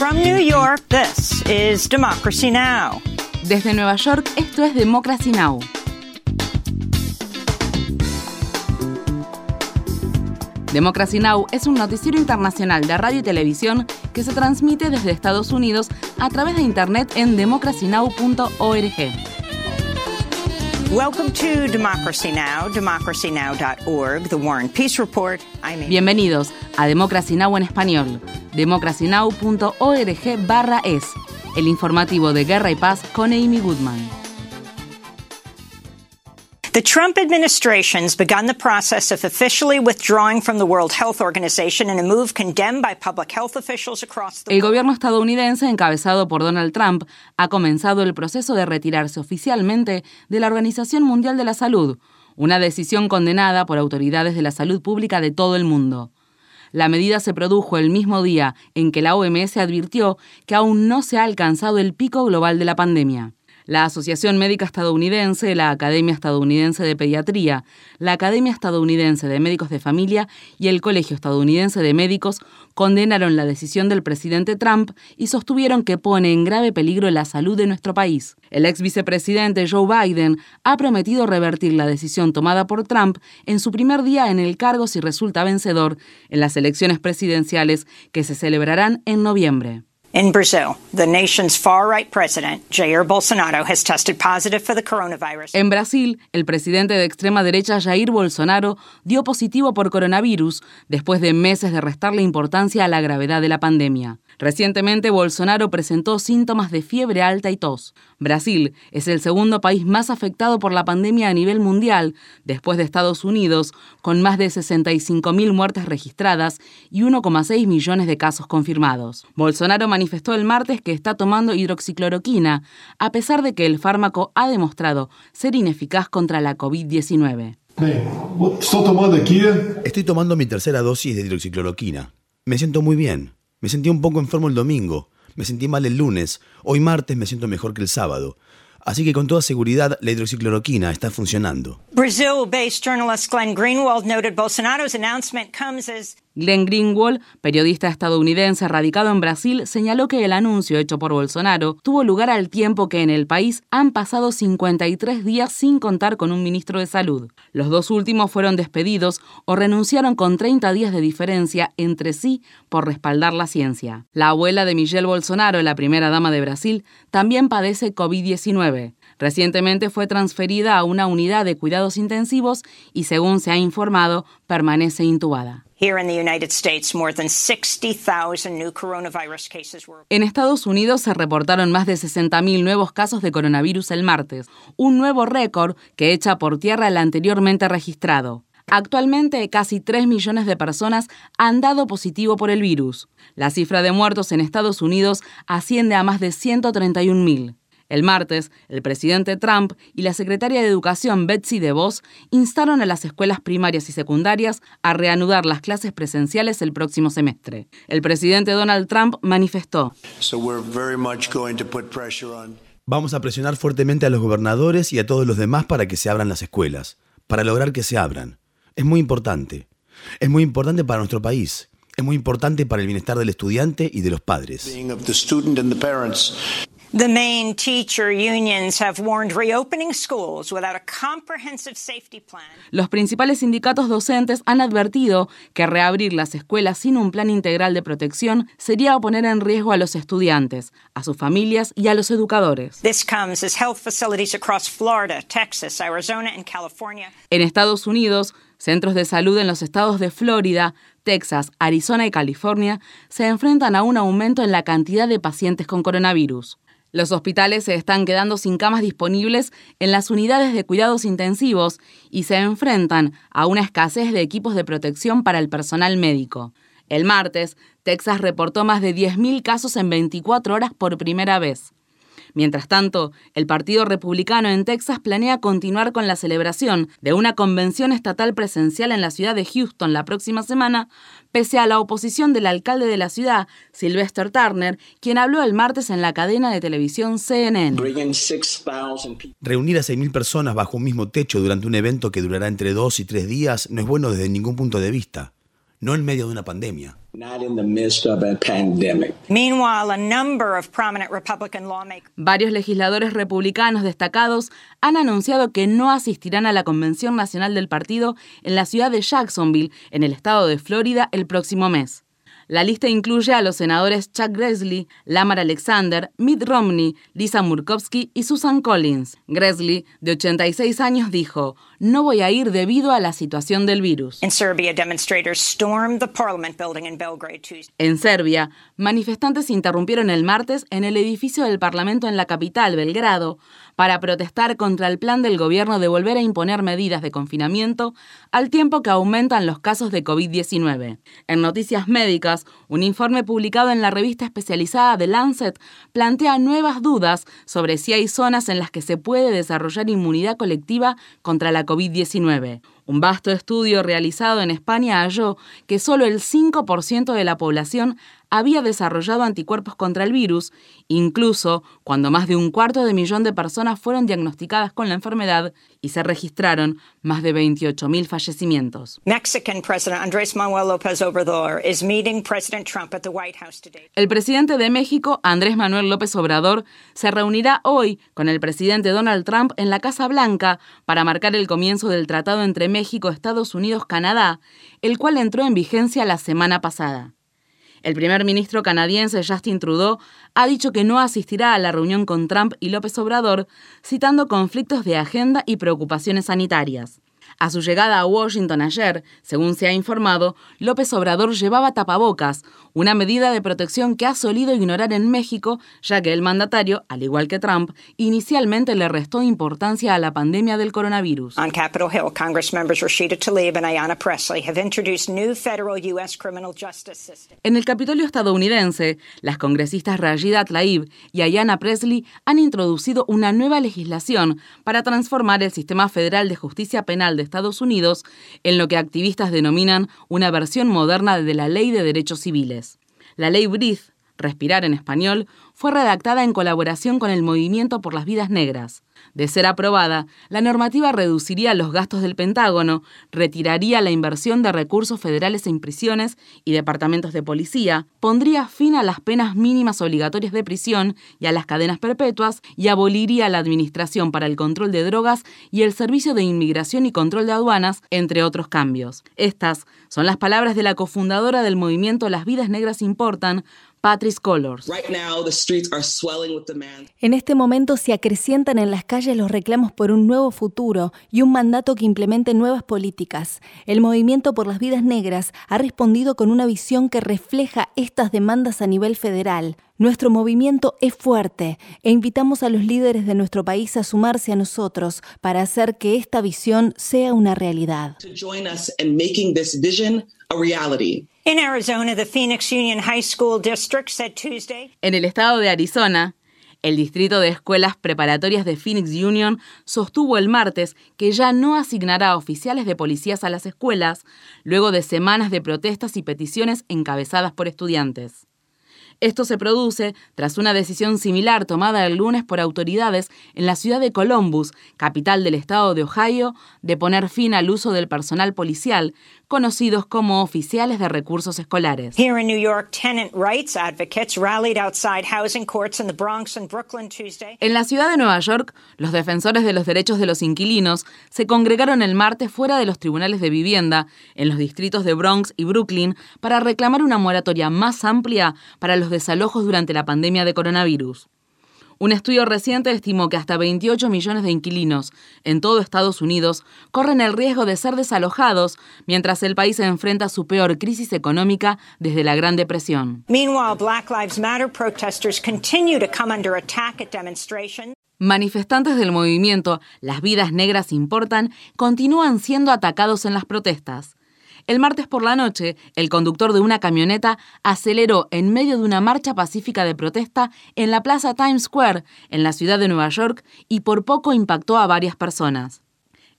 From New York, this is Democracy Now! Desde Nueva York, esto es Democracy Now! Democracy Now! es un noticiero internacional de radio y televisión que se transmite desde Estados Unidos a través de internet en democracynow.org. Welcome to Democracy Now!, democracynow.org, The War and Peace Report. I'm. Bienvenidos a Democracy Now! en español, democracynow.org barra es, el informativo de Guerra y Paz con Amy Goodman. The Trump administration's begun the process of officially withdrawing from the World Health Organization in a move condemned by public health officials across the El gobierno estadounidense, encabezado por Donald Trump, ha comenzado el proceso de retirarse oficialmente de la Organización Mundial de la Salud, una decisión condenada por autoridades de la salud pública de todo el mundo. La medida se produjo el mismo día en que la OMS advirtió que aún no se ha alcanzado el pico global de la pandemia. La Asociación Médica Estadounidense, la Academia Estadounidense de Pediatría, la Academia Estadounidense de Médicos de Familia y el Colegio Estadounidense de Médicos condenaron la decisión del presidente Trump y sostuvieron que pone en grave peligro la salud de nuestro país. El ex vicepresidente Joe Biden ha prometido revertir la decisión tomada por Trump en su primer día en el cargo si resulta vencedor en las elecciones presidenciales que se celebrarán en noviembre. In Brazil, the nation's far-right president, Jair Bolsonaro, has tested positive for the coronavirus. En Brasil, el presidente de extrema derecha Jair Bolsonaro dio positivo por coronavirus después de meses de restarle importancia a la gravedad de la pandemia. Recientemente, Bolsonaro presentó síntomas de fiebre alta y tos. Brasil es el segundo país más afectado por la pandemia a nivel mundial, después de Estados Unidos, con más de 65.000 muertes registradas y 1,6 millones de casos confirmados. Bolsonaro manifestó el martes que está tomando hidroxicloroquina, a pesar de que el fármaco ha demostrado ser ineficaz contra la COVID-19. Bem, estou tomando aqui Estoy tomando mi tercera dosis de hidroxicloroquina. Me siento muy bien. Me sentí un poco enfermo el domingo. Me sentí mal el lunes. Hoy martes me siento mejor que el sábado. Así que con toda seguridad la hidroxicloroquina está funcionando. Brazil-based journalist Glenn Greenwald noted Bolsonaro's announcement comes as Glenn Greenwald, periodista estadounidense radicado en Brasil, señaló que el anuncio hecho por Bolsonaro tuvo lugar al tiempo que en el país han pasado 53 días sin contar con un ministro de salud. Los dos últimos fueron despedidos o renunciaron con 30 días de diferencia entre sí por respaldar la ciencia. La abuela de Michelle Bolsonaro, la primera dama de Brasil, también padece COVID-19. Recientemente fue transferida a una unidad de cuidados intensivos y, según se ha informado, permanece intubada. here in the United States, more than 60,000 new coronavirus cases were En Estados Unidos se reportaron más de 60.000 nuevos casos de coronavirus el martes, un nuevo récord que echa por tierra el anteriormente registrado. Actualmente, casi 3 millones de personas han dado positivo por el virus. La cifra de muertos en Estados Unidos asciende a más de 131.000. El martes, el presidente Trump y la secretaria de Educación Betsy DeVos instaron a las escuelas primarias y secundarias a reanudar las clases presenciales el próximo semestre. El presidente Donald Trump manifestó, So we're very much going to put pressure on Vamos a presionar fuertemente a los gobernadores y a todos los demás para que se abran las escuelas, para lograr que se abran. Es muy importante. Es muy importante para nuestro país. Es muy importante para el bienestar del estudiante y de los padres. The main teacher unions have warned reopening schools without a comprehensive safety plan. Los principales sindicatos docentes han advertido que reabrir las escuelas sin un plan integral de protección sería poner en riesgo a los estudiantes, a sus familias y a los educadores. This comes as health facilities across Florida, Texas, Arizona, and California En Estados Unidos, centros de salud en los estados de Florida, Texas, Arizona y California se enfrentan a un aumento en la cantidad de pacientes con coronavirus. Los hospitales se están quedando sin camas disponibles en las unidades de cuidados intensivos y se enfrentan a una escasez de equipos de protección para el personal médico. El martes, Texas reportó más de 10.000 casos en 24 horas por primera vez. Mientras tanto, el Partido Republicano en Texas planea continuar con la celebración de una convención estatal presencial en la ciudad de Houston la próxima semana, pese a la oposición del alcalde de la ciudad, Sylvester Turner, quien habló el martes en la cadena de televisión CNN. bringing 6,000 people. Reunir a 6.000 personas bajo un mismo techo durante un evento que durará entre dos y tres días no es bueno desde ningún punto de vista. No en medio de una pandemia. Varios legisladores republicanos destacados han anunciado que no asistirán a la Convención Nacional del Partido en la ciudad de Jacksonville, en el estado de Florida, el próximo mes. La lista incluye a los senadores Chuck Grassley, Lamar Alexander, Mitt Romney, Lisa Murkowski y Susan Collins. Grassley, de 86 años, dijo, no voy a ir debido a la situación del virus. En Serbia, manifestantes interrumpieron el martes en el edificio del Parlamento en la capital, Belgrado, para protestar contra el plan del gobierno de volver a imponer medidas de confinamiento al tiempo que aumentan los casos de COVID-19. En Noticias Médicas, un informe publicado en la revista especializada The Lancet plantea nuevas dudas sobre si hay zonas en las que se puede desarrollar inmunidad colectiva contra la COVID-19. Un vasto estudio realizado en España halló que solo el 5% de la población había desarrollado anticuerpos contra el virus, incluso cuando más de un cuarto de millón de personas fueron diagnosticadas con la enfermedad y se registraron más de 28.000 fallecimientos. El presidente de México, Andrés Manuel López Obrador, se reunirá hoy con el presidente Donald Trump en la Casa Blanca para marcar el comienzo del tratado entre México, Estados Unidos, Canadá, el cual entró en vigencia la semana pasada. El primer ministro canadiense Justin Trudeau ha dicho que no asistirá a la reunión con Trump y López Obrador, citando conflictos de agenda y preocupaciones sanitarias. A su llegada a Washington ayer, según se ha informado, López Obrador llevaba tapabocas, una medida de protección que ha solido ignorar en México, ya que el mandatario, al igual que Trump, inicialmente le restó importancia a la pandemia del coronavirus. On Capitol Hill, Congress members Rashida Tlaib and Ayanna Pressley have introduced new federal U.S. criminal justice system. En el Capitolio estadounidense, las congresistas Rashida Tlaib y Ayanna Presley han introducido una nueva legislación para transformar el sistema federal de justicia penal de Estados Unidos en lo que activistas denominan una versión moderna de la Ley de Derechos Civiles. La ley Breathe, respirar en español, fue redactada en colaboración con el Movimiento por las Vidas Negras. De ser aprobada, la normativa reduciría los gastos del Pentágono, retiraría la inversión de recursos federales en prisiones y departamentos de policía, pondría fin a las penas mínimas obligatorias de prisión y a las cadenas perpetuas y aboliría la Administración para el Control de Drogas y el Servicio de Inmigración y Control de Aduanas, entre otros cambios. Estas son las palabras de la cofundadora del movimiento Las Vidas Negras Importan, Patrice Colors. Right now, the streets are swelling with demand. En este momento se acrecientan en las calles los reclamos por un nuevo futuro y un mandato que implemente nuevas políticas. El movimiento por las vidas negras ha respondido con una visión que refleja estas demandas a nivel federal. Nuestro movimiento es fuerte e invitamos a los líderes de nuestro país a sumarse a nosotros para hacer que esta visión sea una realidad. To join us in making this vision a reality. In Arizona, the Phoenix Union High School District said Tuesday En el estado de Arizona, el Distrito de Escuelas Preparatorias de Phoenix Union sostuvo el martes que ya no asignará oficiales de policías a las escuelas luego de semanas de protestas y peticiones encabezadas por estudiantes. Esto se produce tras una decisión similar tomada el lunes por autoridades en la ciudad de Columbus, capital del estado de Ohio, de poner fin al uso del personal policial, conocidos como oficiales de recursos escolares. En la ciudad de Nueva York, los defensores de los derechos de los inquilinos se congregaron el martes fuera de los tribunales de vivienda en los distritos de Bronx y Brooklyn para reclamar una moratoria más amplia para los desalojos durante la pandemia de coronavirus. Un estudio reciente estimó que hasta 28 millones de inquilinos en todo Estados Unidos corren el riesgo de ser desalojados mientras el país enfrenta su peor crisis económica desde la Gran Depresión. Meanwhile, Black Lives Matter protesters continue to come under attack at demonstrations. Manifestantes del movimiento Las vidas negras importan continúan siendo atacados en las protestas. El martes por la noche, el conductor de una camioneta aceleró en medio de una marcha pacífica de protesta en la Plaza Times Square, en la ciudad de Nueva York, y por poco impactó a varias personas.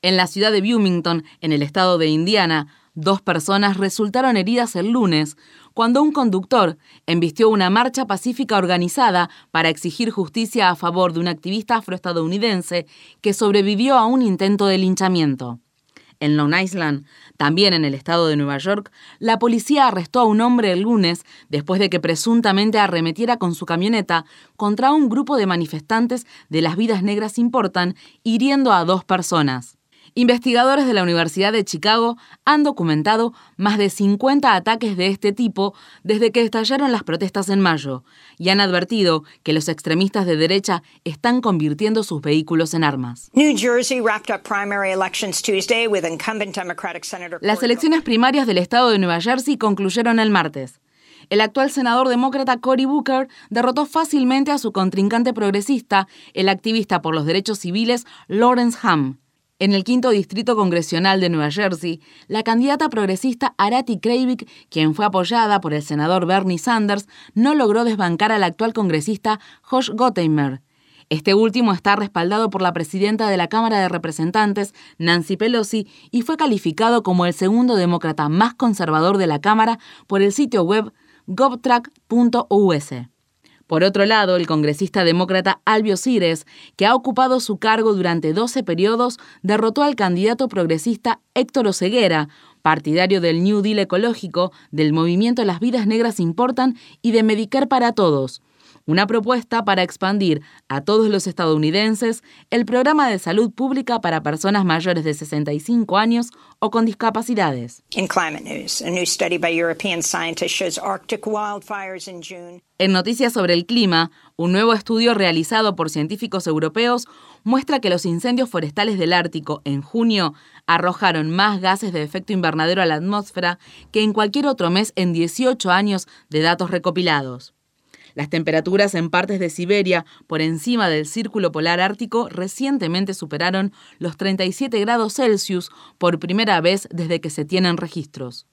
En la ciudad de Bloomington, en el estado de Indiana, dos personas resultaron heridas el lunes cuando un conductor embistió una marcha pacífica organizada para exigir justicia a favor de un activista afroestadounidense que sobrevivió a un intento de linchamiento. En Long Island, también en el estado de Nueva York, la policía arrestó a un hombre el lunes después de que presuntamente arremetiera con su camioneta contra un grupo de manifestantes de Las Vidas Negras Importan, hiriendo a dos personas. Investigadores de la Universidad de Chicago han documentado más de 50 ataques de este tipo desde que estallaron las protestas en mayo y han advertido que los extremistas de derecha están convirtiendo sus vehículos en armas. Las elecciones primarias del estado de Nueva Jersey concluyeron el martes. El actual senador demócrata Cory Booker derrotó fácilmente a su contrincante progresista, el activista por los derechos civiles Lawrence Hamm. En el quinto distrito congresional de Nueva Jersey, la candidata progresista Arati Kreivik, quien fue apoyada por el senador Bernie Sanders, no logró desbancar al actual congresista Josh Gottheimer. Este último está respaldado por la presidenta de la Cámara de Representantes, Nancy Pelosi, y fue calificado como el segundo demócrata más conservador de la Cámara por el sitio web govtrack.us. Por otro lado, el congresista demócrata Albio Cires, que ha ocupado su cargo durante 12 periodos, derrotó al candidato progresista Héctor Oseguera, partidario del New Deal ecológico, del movimiento Las Vidas Negras Importan y de Medicare para Todos una propuesta para expandir a todos los estadounidenses el programa de salud pública para personas mayores de 65 años o con discapacidades. En noticias sobre el clima, un nuevo estudio realizado por científicos europeos muestra que los incendios forestales del Ártico en junio arrojaron más gases de efecto invernadero a la atmósfera que en cualquier otro mes en 18 años de datos recopilados. Las temperaturas en partes de Siberia por encima del círculo polar ártico recientemente superaron los 37 grados Celsius por primera vez desde que se tienen registros.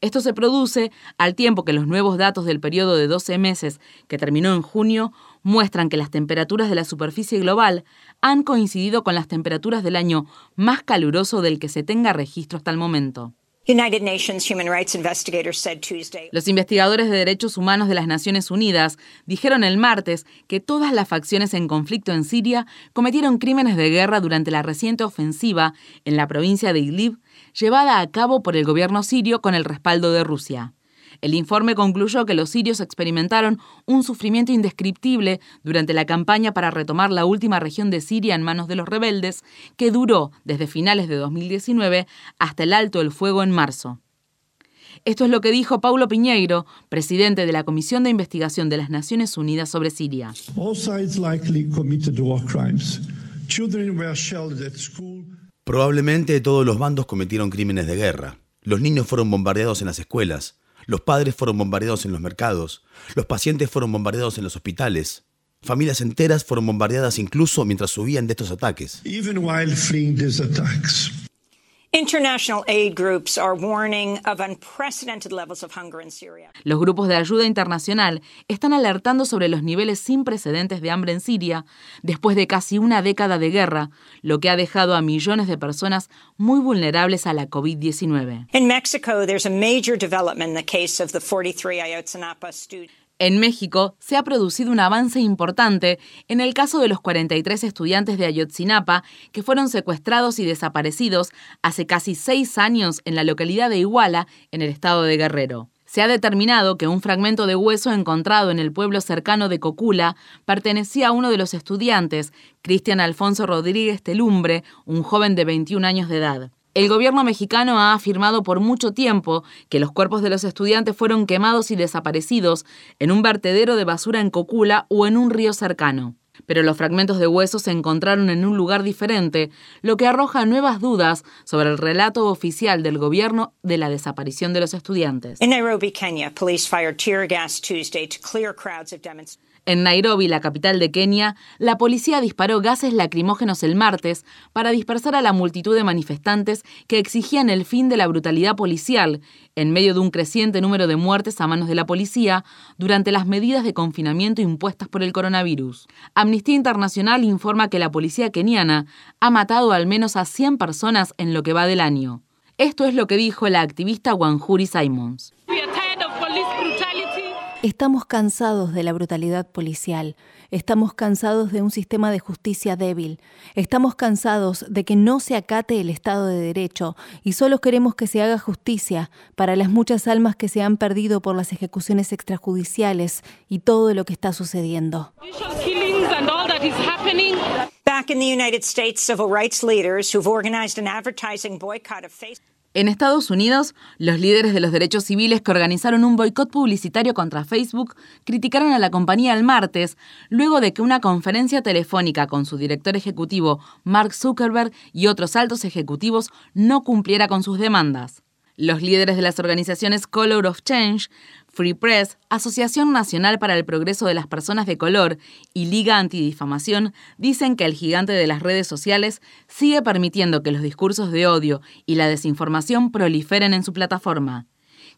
Esto se produce al tiempo que los nuevos datos del periodo de 12 meses, que terminó en junio, muestran que las temperaturas de la superficie global han coincidido con las temperaturas del año más caluroso del que se tenga registro hasta el momento. Los investigadores de derechos humanos de las Naciones Unidas dijeron el martes que todas las facciones en conflicto en Siria cometieron crímenes de guerra durante la reciente ofensiva en la provincia de Idlib, llevada a cabo por el gobierno sirio con el respaldo de Rusia. El informe concluyó que los sirios experimentaron un sufrimiento indescriptible durante la campaña para retomar la última región de Siria en manos de los rebeldes, que duró desde finales de 2019 hasta el alto del fuego en marzo. Esto es lo que dijo Paulo Piñeiro, presidente de la Comisión de Investigación de las Naciones Unidas sobre Siria. Probablemente todos los bandos cometieron crímenes de guerra. Los niños fueron bombardeados en las escuelas. Los padres fueron bombardeados en los mercados, los pacientes fueron bombardeados en los hospitales, familias enteras fueron bombardeadas incluso mientras subían de estos ataques. Los grupos de ayuda internacional están alertando sobre los niveles sin precedentes de hambre en Siria después de casi una década de guerra, lo que ha dejado a millones de personas muy vulnerables a la COVID-19. En México, there's a major development in the case of the 43 Ayotzinapa students. En México se ha producido un avance importante en el caso de los 43 estudiantes de Ayotzinapa que fueron secuestrados y desaparecidos hace casi seis años en la localidad de Iguala, en el estado de Guerrero. Se ha determinado que un fragmento de hueso encontrado en el pueblo cercano de Cocula pertenecía a uno de los estudiantes, Cristian Alfonso Rodríguez Telumbre, un joven de 21 años de edad. El gobierno mexicano ha afirmado por mucho tiempo que los cuerpos de los estudiantes fueron quemados y desaparecidos en un vertedero de basura en Cocula o en un río cercano. Pero los fragmentos de huesos se encontraron en un lugar diferente, lo que arroja nuevas dudas sobre el relato oficial del gobierno de la desaparición de los estudiantes. En Nairobi, Kenya, police fired tear gas Tuesday to clear crowds of demonstrators. En Nairobi, la capital de Kenia, la policía disparó gases lacrimógenos el martes para dispersar a la multitud de manifestantes que exigían el fin de la brutalidad policial, en medio de un creciente número de muertes a manos de la policía durante las medidas de confinamiento impuestas por el coronavirus. Amnistía Internacional informa que la policía keniana ha matado al menos a 100 personas en lo que va del año. Esto es lo que dijo la activista Wanjuri Simons. Estamos cansados de la brutalidad policial, estamos cansados de un sistema de justicia débil, estamos cansados de que no se acate el Estado de Derecho y solo queremos que se haga justicia para las muchas almas que se han perdido por las ejecuciones extrajudiciales y todo lo que está sucediendo. Back in the United States, civil rights leaders who've organized an advertising boycott of Facebook. En Estados Unidos, los líderes de los derechos civiles que organizaron un boicot publicitario contra Facebook criticaron a la compañía el martes, luego de que una conferencia telefónica con su director ejecutivo, Mark Zuckerberg, y otros altos ejecutivos no cumpliera con sus demandas. Los líderes de las organizaciones Color of Change Free Press, Asociación Nacional para el Progreso de las Personas de Color y Liga Antidifamación dicen que el gigante de las redes sociales sigue permitiendo que los discursos de odio y la desinformación proliferen en su plataforma.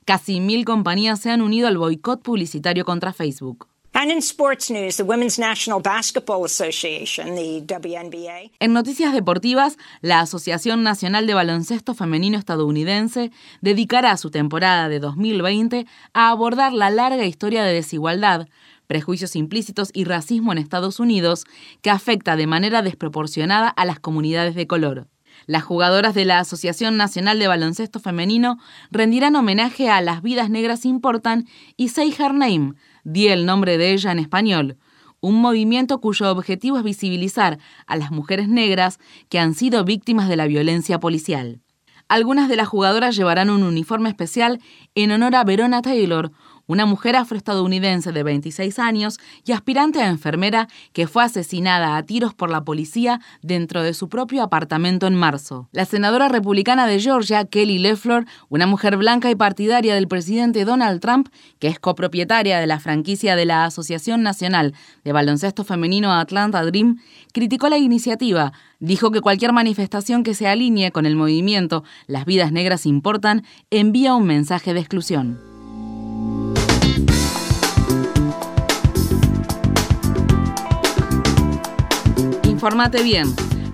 Casi mil compañías se han unido al boicot publicitario contra Facebook. And in sports news, the Women's National Basketball Association, the WNBA. En noticias deportivas, la Asociación Nacional de Baloncesto Femenino Estadounidense dedicará su temporada de 2020 a abordar la larga historia de desigualdad, prejuicios implícitos y racismo en Estados Unidos que afecta de manera desproporcionada a las comunidades de color. Las jugadoras de la Asociación Nacional de Baloncesto Femenino rendirán homenaje a Las Vidas Negras Importan y Say Her Name, di el nombre de ella en español, un movimiento cuyo objetivo es visibilizar a las mujeres negras que han sido víctimas de la violencia policial. Algunas de las jugadoras llevarán un uniforme especial en honor a Verona Taylor, una mujer afroestadounidense de 26 años y aspirante a enfermera que fue asesinada a tiros por la policía dentro de su propio apartamento en marzo. La senadora republicana de Georgia, Kelly Leffler, una mujer blanca y partidaria del presidente Donald Trump, que es copropietaria de la franquicia de la Asociación Nacional de Baloncesto Femenino Atlanta Dream, criticó la iniciativa, dijo que cualquier manifestación que se alinee con el movimiento Las vidas negras importan envía un mensaje de exclusión. Informate bien.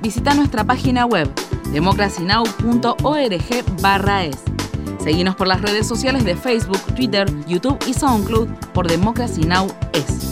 Visita nuestra página web democracynow.org es. Seguinos por las redes sociales de Facebook, Twitter, YouTube y SoundCloud por Democracy Now! es.